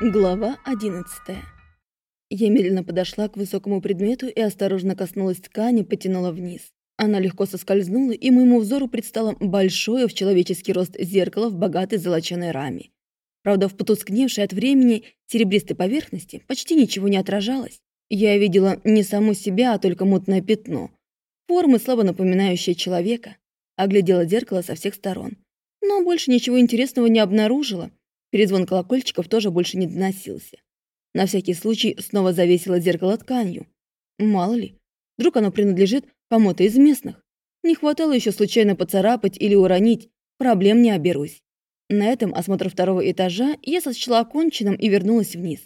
Глава 11 Я медленно подошла к высокому предмету и осторожно коснулась ткани, потянула вниз. Она легко соскользнула, и моему взору предстало большое в человеческий рост зеркало в богатой золоченой раме. Правда, в потускневшей от времени серебристой поверхности почти ничего не отражалось. Я видела не саму себя, а только мутное пятно. Формы, слабо напоминающие человека. Оглядела зеркало со всех сторон. Но больше ничего интересного не обнаружила. Перезвон колокольчиков тоже больше не доносился. На всякий случай снова завесила зеркало тканью. Мало ли, вдруг оно принадлежит кому-то из местных. Не хватало еще случайно поцарапать или уронить, проблем не оберусь. На этом осмотр второго этажа я сочла оконченным и вернулась вниз.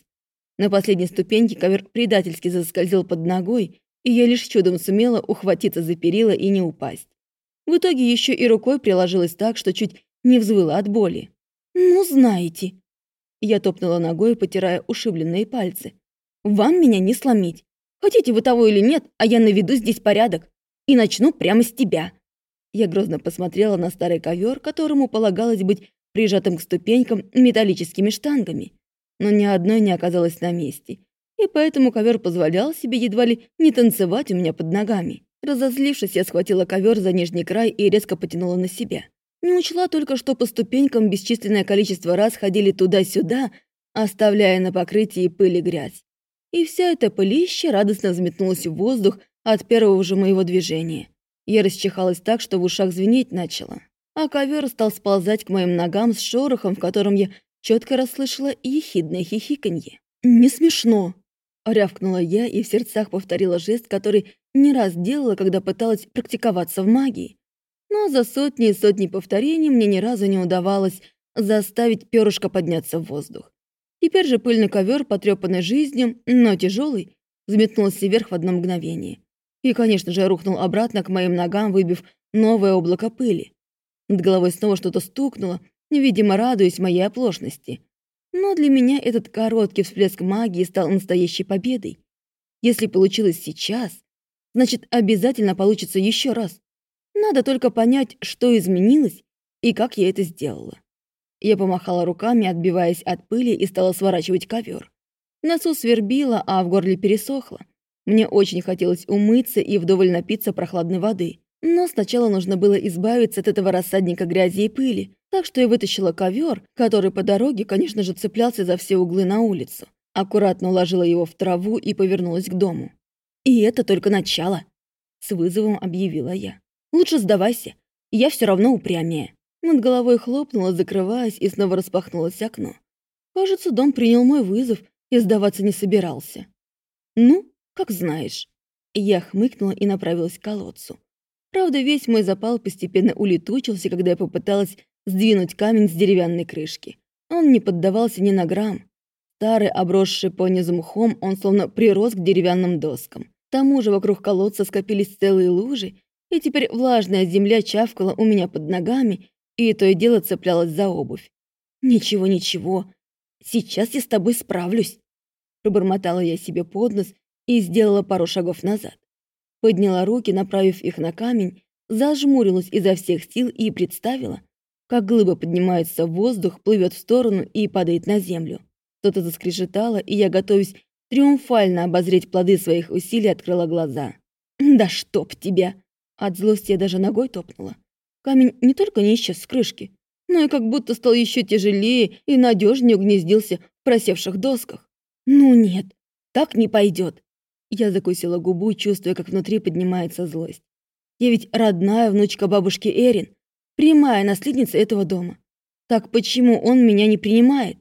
На последней ступеньке ковер предательски заскользил под ногой, и я лишь чудом сумела ухватиться за перила и не упасть. В итоге еще и рукой приложилась так, что чуть не взвыла от боли. «Ну, знаете». Я топнула ногой, потирая ушибленные пальцы. «Вам меня не сломить. Хотите вы того или нет, а я наведу здесь порядок. И начну прямо с тебя». Я грозно посмотрела на старый ковер, которому полагалось быть прижатым к ступенькам металлическими штангами. Но ни одной не оказалось на месте. И поэтому ковер позволял себе едва ли не танцевать у меня под ногами. Разозлившись, я схватила ковер за нижний край и резко потянула на себя. Не учла только, что по ступенькам бесчисленное количество раз ходили туда-сюда, оставляя на покрытии пыль и грязь. И вся эта пылища радостно взметнулась в воздух от первого же моего движения. Я расчихалась так, что в ушах звенеть начала. А ковер стал сползать к моим ногам с шорохом, в котором я четко расслышала ехидное хихиканье. «Не смешно!» Рявкнула я и в сердцах повторила жест, который не раз делала, когда пыталась практиковаться в магии но за сотни и сотни повторений мне ни разу не удавалось заставить перышко подняться в воздух. Теперь же пыльный ковер, потрепанный жизнью, но тяжелый, взметнулся вверх в одно мгновение. И, конечно же, рухнул обратно к моим ногам, выбив новое облако пыли. Над головой снова что-то стукнуло, видимо, радуясь моей оплошности. Но для меня этот короткий всплеск магии стал настоящей победой. Если получилось сейчас, значит, обязательно получится еще раз. Надо только понять, что изменилось и как я это сделала. Я помахала руками, отбиваясь от пыли, и стала сворачивать ковер. Носу свербило, а в горле пересохло. Мне очень хотелось умыться и вдоволь напиться прохладной воды. Но сначала нужно было избавиться от этого рассадника грязи и пыли, так что я вытащила ковер, который по дороге, конечно же, цеплялся за все углы на улицу. Аккуратно уложила его в траву и повернулась к дому. «И это только начало», — с вызовом объявила я. Лучше сдавайся, я все равно упрямее». Над головой хлопнула, закрываясь, и снова распахнулось окно. Кажется, дом принял мой вызов и сдаваться не собирался. «Ну, как знаешь». Я хмыкнула и направилась к колодцу. Правда, весь мой запал постепенно улетучился, когда я попыталась сдвинуть камень с деревянной крышки. Он не поддавался ни на грамм. Старый, обросший по низу мхом, он словно прирос к деревянным доскам. К тому же вокруг колодца скопились целые лужи, и теперь влажная земля чавкала у меня под ногами, и то и дело цеплялась за обувь. «Ничего, ничего, сейчас я с тобой справлюсь», пробормотала я себе под нос и сделала пару шагов назад. Подняла руки, направив их на камень, зажмурилась изо всех сил и представила, как глыба поднимается в воздух, плывет в сторону и падает на землю. Что-то заскрежетало, и я, готовясь триумфально обозреть плоды своих усилий, открыла глаза. «Да чтоб тебя!» От злости я даже ногой топнула. Камень не только не исчез с крышки, но и как будто стал еще тяжелее и надежнее угнездился в просевших досках. Ну нет, так не пойдет. Я закусила губу, чувствуя, как внутри поднимается злость. Я ведь родная внучка бабушки Эрин, прямая наследница этого дома. Так почему он меня не принимает?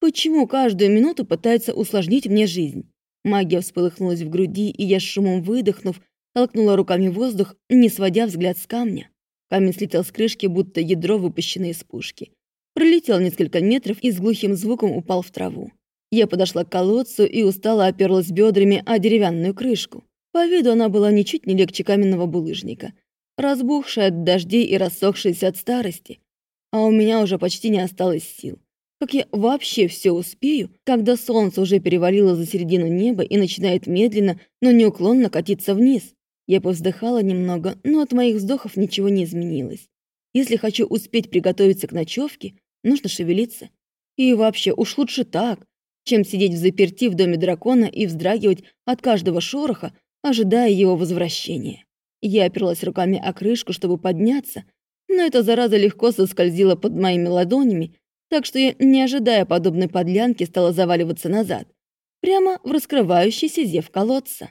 Почему каждую минуту пытается усложнить мне жизнь? Магия вспыхнулась в груди, и я шумом выдохнув, толкнула руками воздух, не сводя взгляд с камня. Камень слетел с крышки, будто ядро, выпущенное из пушки. Пролетел несколько метров и с глухим звуком упал в траву. Я подошла к колодцу и устало оперлась бедрами о деревянную крышку. По виду она была ничуть не легче каменного булыжника, разбухшая от дождей и рассохшаяся от старости. А у меня уже почти не осталось сил. Как я вообще все успею, когда солнце уже перевалило за середину неба и начинает медленно, но неуклонно катиться вниз? Я повздыхала немного, но от моих вздохов ничего не изменилось. Если хочу успеть приготовиться к ночевке, нужно шевелиться. И вообще, уж лучше так, чем сидеть в заперти в доме дракона и вздрагивать от каждого шороха, ожидая его возвращения. Я оперлась руками о крышку, чтобы подняться, но эта зараза легко соскользила под моими ладонями, так что я, не ожидая подобной подлянки, стала заваливаться назад, прямо в раскрывающийся зев колодца.